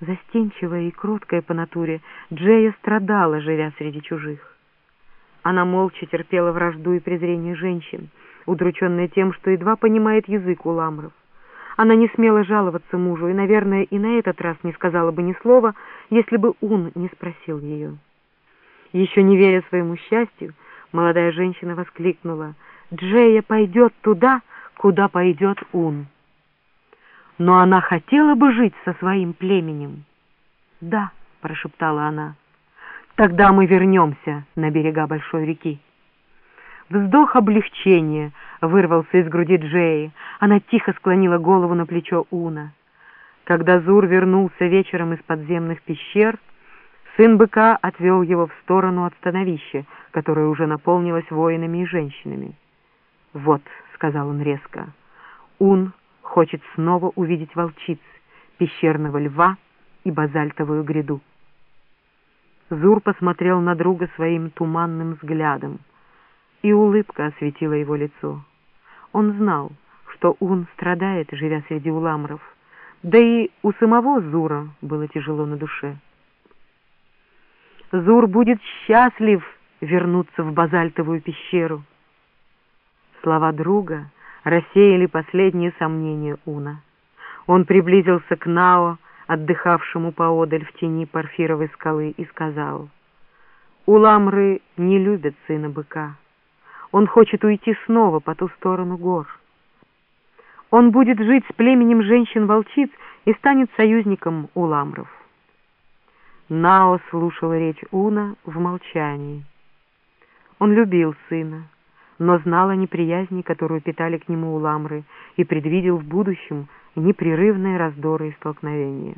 Застенчивая и кроткая по натуре, Джея страдала, живя среди чужих. Она молча терпела вражду и презрение женщин, удрученная тем, что едва понимает язык у ламров. Она не смела жаловаться мужу и, наверное, и на этот раз не сказала бы ни слова, если бы он не спросил ее. Еще не веря своему счастью, молодая женщина воскликнула, «Джея пойдет туда, куда пойдет он». Но она хотела бы жить со своим племенем. «Да», — прошептала она, — «тогда мы вернемся на берега большой реки». Вздох облегчения вырвался из груди Джеи. Она тихо склонила голову на плечо Уна. Когда Зур вернулся вечером из подземных пещер, сын быка отвел его в сторону от становища, которое уже наполнилось воинами и женщинами. «Вот», — сказал он резко, — «Ун хочет снова увидеть волчиц, пещерного льва и базальтовую гряду». Зур посмотрел на друга своим туманным взглядом и улыбка осветила его лицо. Он знал, что Ун страдает, живя среди уламров, да и у самого Зура было тяжело на душе. Зур будет счастлив вернуться в базальтовую пещеру. Слова друга рассеяли последние сомнения Уна. Он приблизился к Нао, отдыхавшему поодаль в тени парфировой скалы, и сказал, «Уламры не любят сына быка». Он хочет уйти снова по ту сторону гор. Он будет жить с племенем женщин-волчиц и станет союзником у ламров. Нао слушал речь Уна в молчании. Он любил сына, но знал о неприязни, которую питали к нему уламры, и предвидел в будущем непрерывные раздоры и столкновения.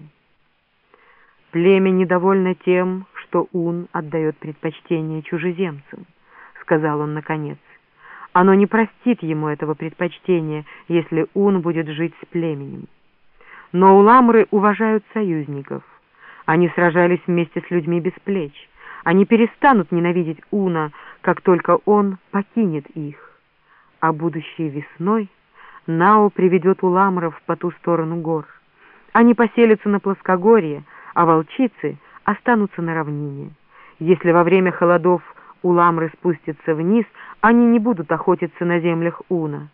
Племя недовольно тем, что Ун отдает предпочтение чужеземцам сказал он наконец. Оно не простит ему этого предпочтения, если он будет жить с племенем. Но уламры уважают союзников. Они сражались вместе с людьми без плеч. Они перестанут ненавидеть Уна, как только он покинет их. А будущей весной Нао приведет уламров по ту сторону гор. Они поселятся на плоскогорье, а волчицы останутся на равнине. Если во время холодов уламры спустятся вниз, они не будут охотиться на землях Уна.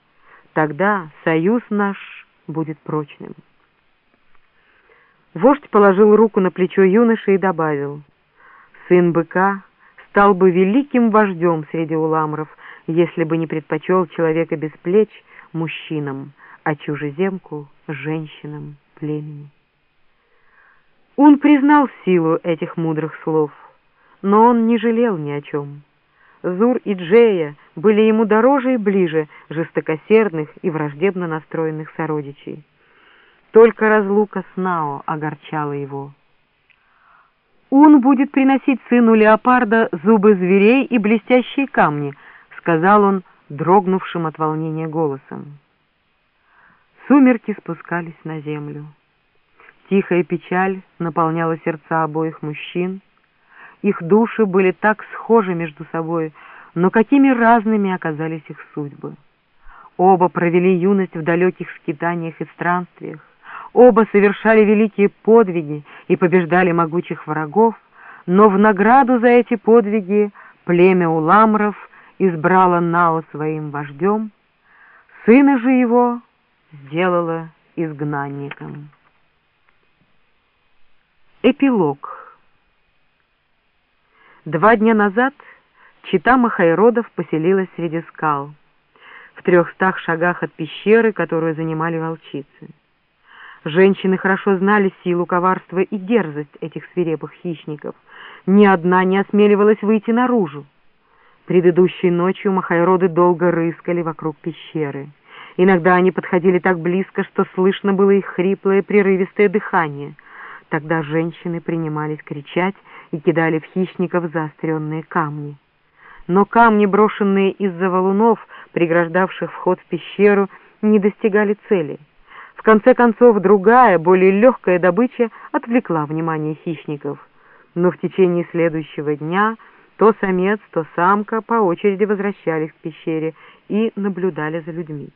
Тогда союз наш будет прочным. Вождь положил руку на плечо юноши и добавил, «Сын быка стал бы великим вождем среди уламров, если бы не предпочел человека без плеч мужчинам, а чужеземку — женщинам племени». Он признал силу этих мудрых слов — но он не жалел ни о чем. Зур и Джея были ему дороже и ближе жестокосердных и враждебно настроенных сородичей. Только разлука с Нао огорчала его. «Он будет приносить сыну леопарда зубы зверей и блестящие камни», — сказал он дрогнувшим от волнения голосом. Сумерки спускались на землю. Тихая печаль наполняла сердца обоих мужчин, их души были так схожи между собой, но какими разными оказались их судьбы. Оба провели юность в далеких скитаниях и странствиях, оба совершали великие подвиги и побеждали могучих врагов, но в награду за эти подвиги племя уламров избрало Нао своим вождем, сына же его сделало изгнанником. Эпилог Два дня назад чита Махайродов поселилась среди скал, в трехстах шагах от пещеры, которую занимали волчицы. Женщины хорошо знали силу, коварства и дерзость этих свирепых хищников. Ни одна не осмеливалась выйти наружу. Предыдущей ночью махайроды долго рыскали вокруг пещеры. Иногда они подходили так близко, что слышно было их хриплое прерывистое дыхание. Тогда женщины принимались кричать и кидали в хищников заостренные камни. Но камни, брошенные из-за валунов, преграждавших вход в пещеру, не достигали цели. Конце концов, другая, более легкая добыча отвлекла внимание хищников. Но в течение следующего дня то самец, то самка по очереди возвращались к пещере и наблюдали за людьми.